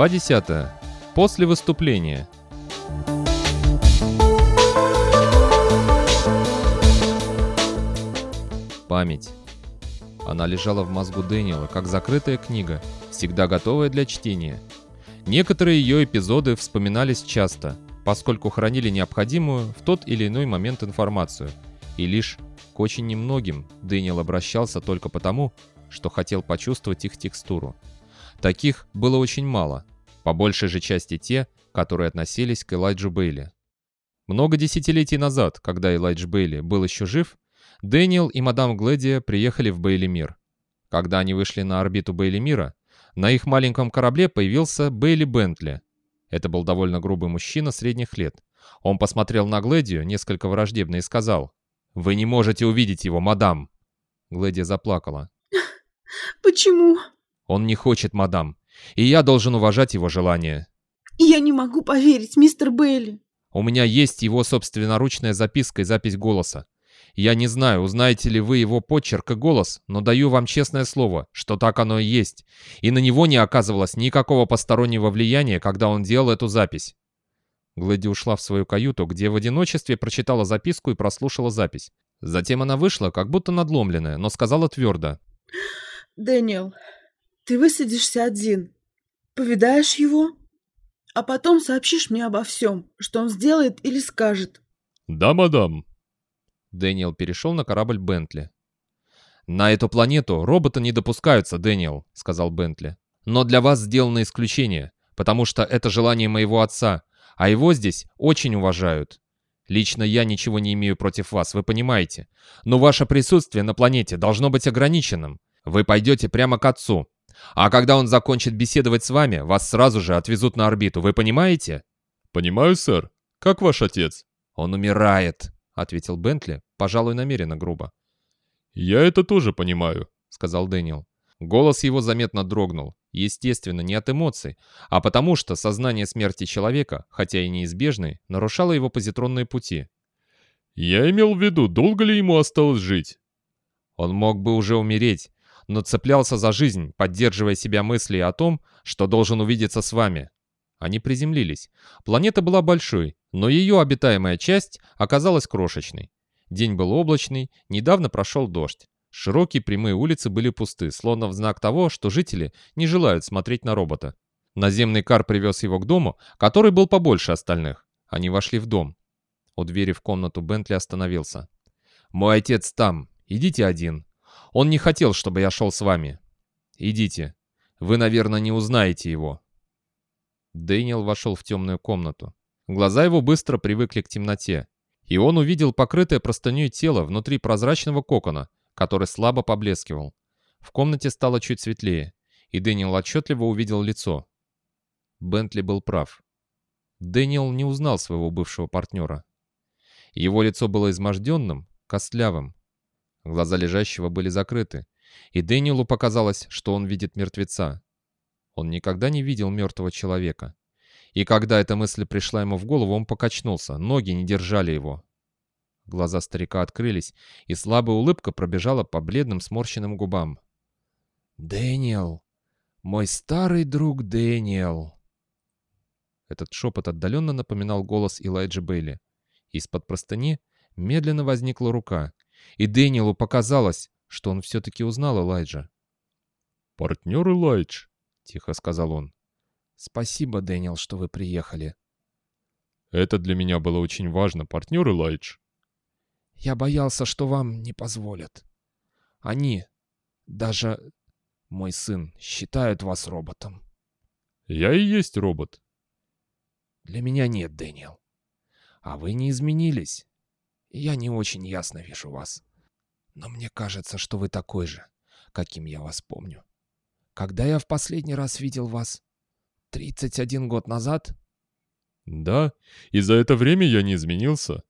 Глава 10. После выступления. Память. Она лежала в мозгу Дэниела, как закрытая книга, всегда готовая для чтения. Некоторые ее эпизоды вспоминались часто, поскольку хранили необходимую в тот или иной момент информацию. И лишь к очень немногим Дэниел обращался только потому, что хотел почувствовать их текстуру. Таких было очень мало, по большей же части те, которые относились к Элайджу Бейли. Много десятилетий назад, когда Элайдж Бейли был еще жив, Дэниел и мадам Гледия приехали в Бейли Мир. Когда они вышли на орбиту Бейли Мира, на их маленьком корабле появился Бейли Бентли. Это был довольно грубый мужчина средних лет. Он посмотрел на Гледию несколько враждебно и сказал, «Вы не можете увидеть его, мадам!» Гледия заплакала. Почему? Он не хочет, мадам, и я должен уважать его желание. Я не могу поверить, мистер Бейли. У меня есть его собственноручная записка и запись голоса. Я не знаю, узнаете ли вы его почерк и голос, но даю вам честное слово, что так оно и есть. И на него не оказывалось никакого постороннего влияния, когда он делал эту запись. Глэдия ушла в свою каюту, где в одиночестве прочитала записку и прослушала запись. Затем она вышла, как будто надломленная, но сказала твердо. Дэниел, ты высадишься один, повидаешь его, а потом сообщишь мне обо всем, что он сделает или скажет. Да, мадам. Дэниел перешел на корабль Бентли. «На эту планету роботы не допускаются, Дэниел», — сказал Бентли. «Но для вас сделано исключение, потому что это желание моего отца, а его здесь очень уважают. Лично я ничего не имею против вас, вы понимаете. Но ваше присутствие на планете должно быть ограниченным. Вы пойдете прямо к отцу, а когда он закончит беседовать с вами, вас сразу же отвезут на орбиту, вы понимаете?» «Понимаю, сэр. Как ваш отец?» «Он умирает», — ответил Бентли, пожалуй, намеренно грубо. «Я это тоже понимаю», — сказал Дэниел. Голос его заметно дрогнул. Естественно, не от эмоций, а потому что сознание смерти человека, хотя и неизбежной, нарушало его позитронные пути. «Я имел в виду, долго ли ему осталось жить?» Он мог бы уже умереть, но цеплялся за жизнь, поддерживая себя мыслью о том, что должен увидеться с вами. Они приземлились. Планета была большой, но ее обитаемая часть оказалась крошечной. День был облачный, недавно прошел дождь. Широкие прямые улицы были пусты, словно в знак того, что жители не желают смотреть на робота. Наземный кар привез его к дому, который был побольше остальных. Они вошли в дом. У двери в комнату Бентли остановился. «Мой отец там. Идите один. Он не хотел, чтобы я шел с вами. Идите. Вы, наверное, не узнаете его». Дэниел вошел в темную комнату. Глаза его быстро привыкли к темноте, и он увидел покрытое простыней тело внутри прозрачного кокона, который слабо поблескивал. В комнате стало чуть светлее, и Дэниел отчетливо увидел лицо. Бентли был прав. Дэниел не узнал своего бывшего партнера. Его лицо было изможденным, костлявым, Глаза лежащего были закрыты, и Дэниелу показалось, что он видит мертвеца. Он никогда не видел мертвого человека. И когда эта мысль пришла ему в голову, он покачнулся, ноги не держали его. Глаза старика открылись, и слабая улыбка пробежала по бледным сморщенным губам. «Дэниел! Мой старый друг Дэниел!» Этот шепот отдаленно напоминал голос Элайджа Бейли. Из-под простыни медленно возникла рука, и Дэниелу показалось, что он все-таки узнал Элайджа. «Партнер Элайдж», — тихо сказал он. «Спасибо, Дэниел, что вы приехали». «Это для меня было очень важно, партнер Элайдж». «Я боялся, что вам не позволят. Они, даже мой сын, считают вас роботом». «Я и есть робот». «Для меня нет, Дэниел. А вы не изменились. Я не очень ясно вижу вас. Но мне кажется, что вы такой же, каким я вас помню. Когда я в последний раз видел вас? 31 год назад? Да, и за это время я не изменился.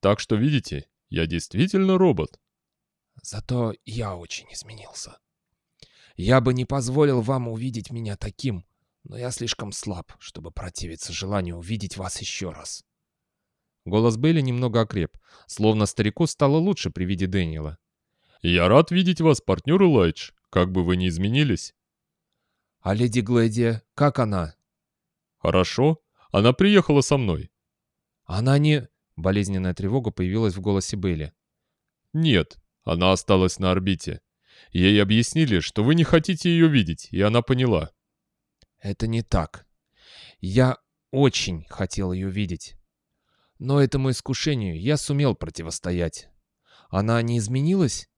Так что, видите, я действительно робот. Зато я очень изменился. Я бы не позволил вам увидеть меня таким, но я слишком слаб, чтобы противиться желанию увидеть вас еще раз. Голос Бейли немного окреп, словно старику стало лучше при виде Дэниела. «Я рад видеть вас, партнер Элайдж, как бы вы ни изменились». «А леди Глэдия, как она?» Хорошо. Она приехала со мной. Она не... Болезненная тревога появилась в голосе Бейли. Нет, она осталась на орбите. Ей объяснили, что вы не хотите ее видеть, и она поняла. Это не так. Я очень хотел ее видеть. Но этому искушению я сумел противостоять. Она не изменилась?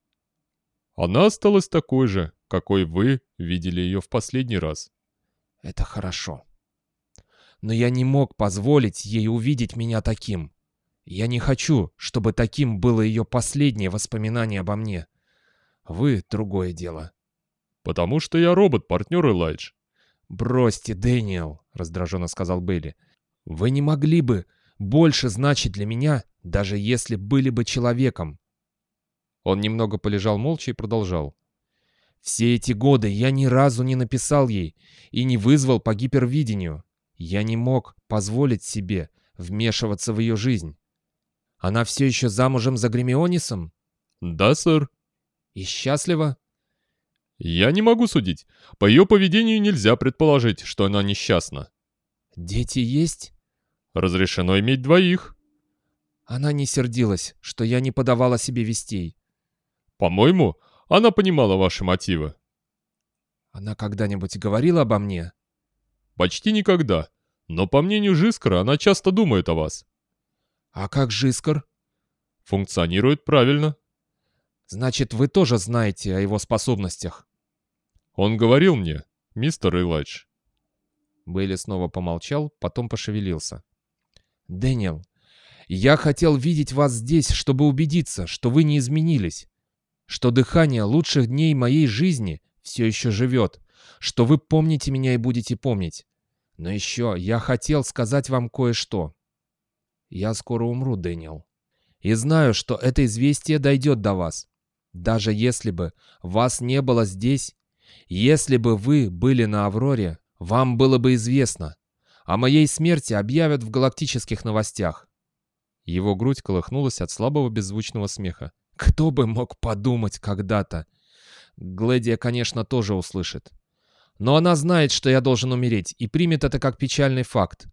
Она осталась такой же, какой вы видели ее в последний раз. Это хорошо. Но я не мог позволить ей увидеть меня таким. Я не хочу, чтобы таким было ее последнее воспоминание обо мне. Вы — другое дело. Потому что я робот, партнер Элайдж. «Бросьте, Дэниел», — раздраженно сказал Бейли. «Вы не могли бы больше значить для меня, даже если были бы человеком». Он немного полежал молча и продолжал. «Все эти годы я ни разу не написал ей и не вызвал по гипервидению. Я не мог позволить себе вмешиваться в ее жизнь. Она все еще замужем за Гремионисом?» «Да, сэр». «И счастлива?» «Я не могу судить. По ее поведению нельзя предположить, что она несчастна». «Дети есть?» «Разрешено иметь двоих». Она не сердилась, что я не подавала себе вестей. «По-моему, она понимала ваши мотивы». «Она когда-нибудь говорила обо мне?» «Почти никогда. Но, по мнению Жискара, она часто думает о вас». «А как Жискар?» «Функционирует правильно». «Значит, вы тоже знаете о его способностях?» «Он говорил мне, мистер Илайдж». Бейли снова помолчал, потом пошевелился. «Дэниел, я хотел видеть вас здесь, чтобы убедиться, что вы не изменились, что дыхание лучших дней моей жизни все еще живет, что вы помните меня и будете помнить. Но еще я хотел сказать вам кое-что. Я скоро умру, Дэниел. И знаю, что это известие дойдет до вас. Даже если бы вас не было здесь, если бы вы были на Авроре, вам было бы известно. О моей смерти объявят в галактических новостях. Его грудь колыхнулась от слабого беззвучного смеха. Кто бы мог подумать когда-то? Гледия, конечно, тоже услышит. Но она знает, что я должен умереть, и примет это как печальный факт.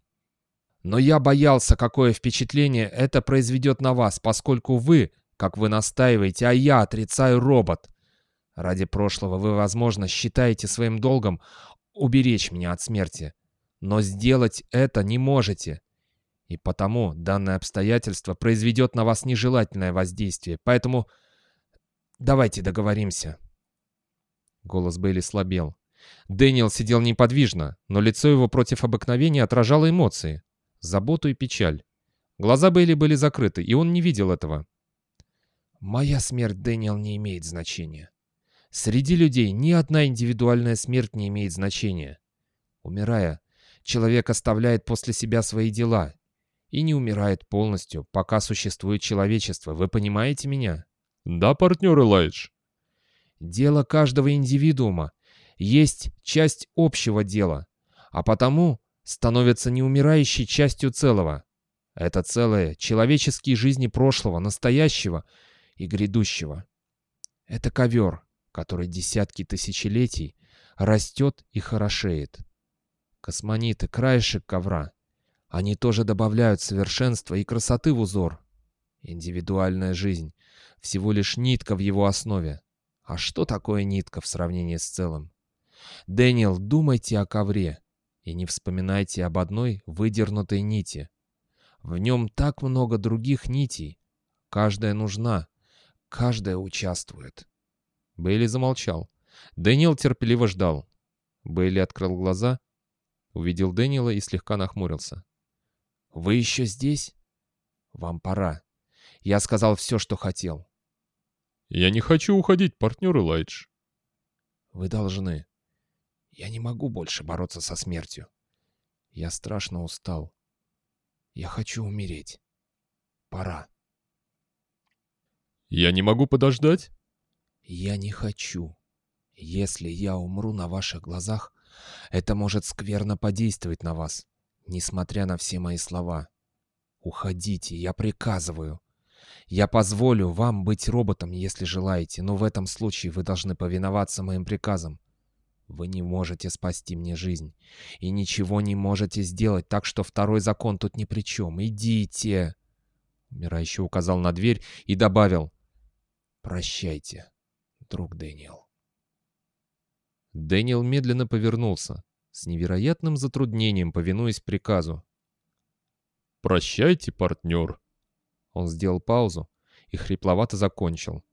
Но я боялся, какое впечатление это произведет на вас, поскольку вы, как вы настаиваете, а я отрицаю робот. Ради прошлого вы, возможно, считаете своим долгом уберечь меня от смерти. Но сделать это не можете. И потому данное обстоятельство произведет на вас нежелательное воздействие. Поэтому давайте договоримся. Голос Бейли слабел. Дэниел сидел неподвижно, но лицо его против обыкновения отражало эмоции заботу и печаль. Глаза Бейли были закрыты, и он не видел этого. «Моя смерть, Дэниел, не имеет значения. Среди людей ни одна индивидуальная смерть не имеет значения. Умирая, человек оставляет после себя свои дела и не умирает полностью, пока существует человечество. Вы понимаете меня?» «Да, партнер Элайдж». «Дело каждого индивидуума есть часть общего дела, а потому становится неумирающей частью целого. Это целое — человеческие жизни прошлого, настоящего и грядущего. Это ковер, который десятки тысячелетий растет и хорошеет. Космониты — краешек ковра. Они тоже добавляют совершенства и красоты в узор. Индивидуальная жизнь — всего лишь нитка в его основе. А что такое нитка в сравнении с целым? Дэниел, думайте о ковре. И не вспоминайте об одной выдернутой нити. В нем так много других нитей. Каждая нужна, каждая участвует. Бейли замолчал. Дэниел терпеливо ждал. Бейли открыл глаза, увидел Дэниела и слегка нахмурился. «Вы еще здесь? Вам пора. Я сказал все, что хотел». «Я не хочу уходить, партнер Элайдж». «Вы должны. Я не могу больше бороться со смертью. Я страшно устал. Я хочу умереть. Пора. Я не могу подождать? Я не хочу. Если я умру на ваших глазах, это может скверно подействовать на вас, несмотря на все мои слова. Уходите, я приказываю. Я позволю вам быть роботом, если желаете, но в этом случае вы должны повиноваться моим приказам. Вы не можете спасти мне жизнь. И ничего не можете сделать, так что второй закон тут ни при чем. Идите!» Умирающий указал на дверь и добавил «Прощайте, друг Дэниел». Дэниел медленно повернулся, с невероятным затруднением повинуясь приказу. «Прощайте, партнер!» Он сделал паузу и хрипловато закончил.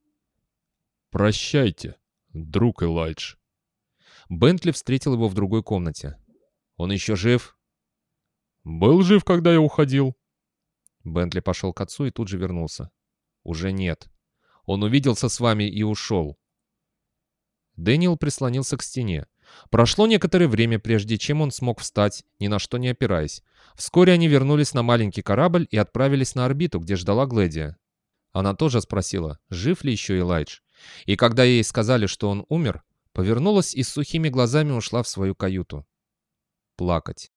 «Прощайте, друг Элайдж!» Бентли встретил его в другой комнате. «Он еще жив?» «Был жив, когда я уходил». Бентли пошел к отцу и тут же вернулся. «Уже нет. Он увиделся с вами и ушел». Дэниел прислонился к стене. Прошло некоторое время, прежде чем он смог встать, ни на что не опираясь. Вскоре они вернулись на маленький корабль и отправились на орбиту, где ждала Гледия. Она тоже спросила, жив ли еще Элайдж. И когда ей сказали, что он умер, повернулась и с сухими глазами ушла в свою каюту. Плакать.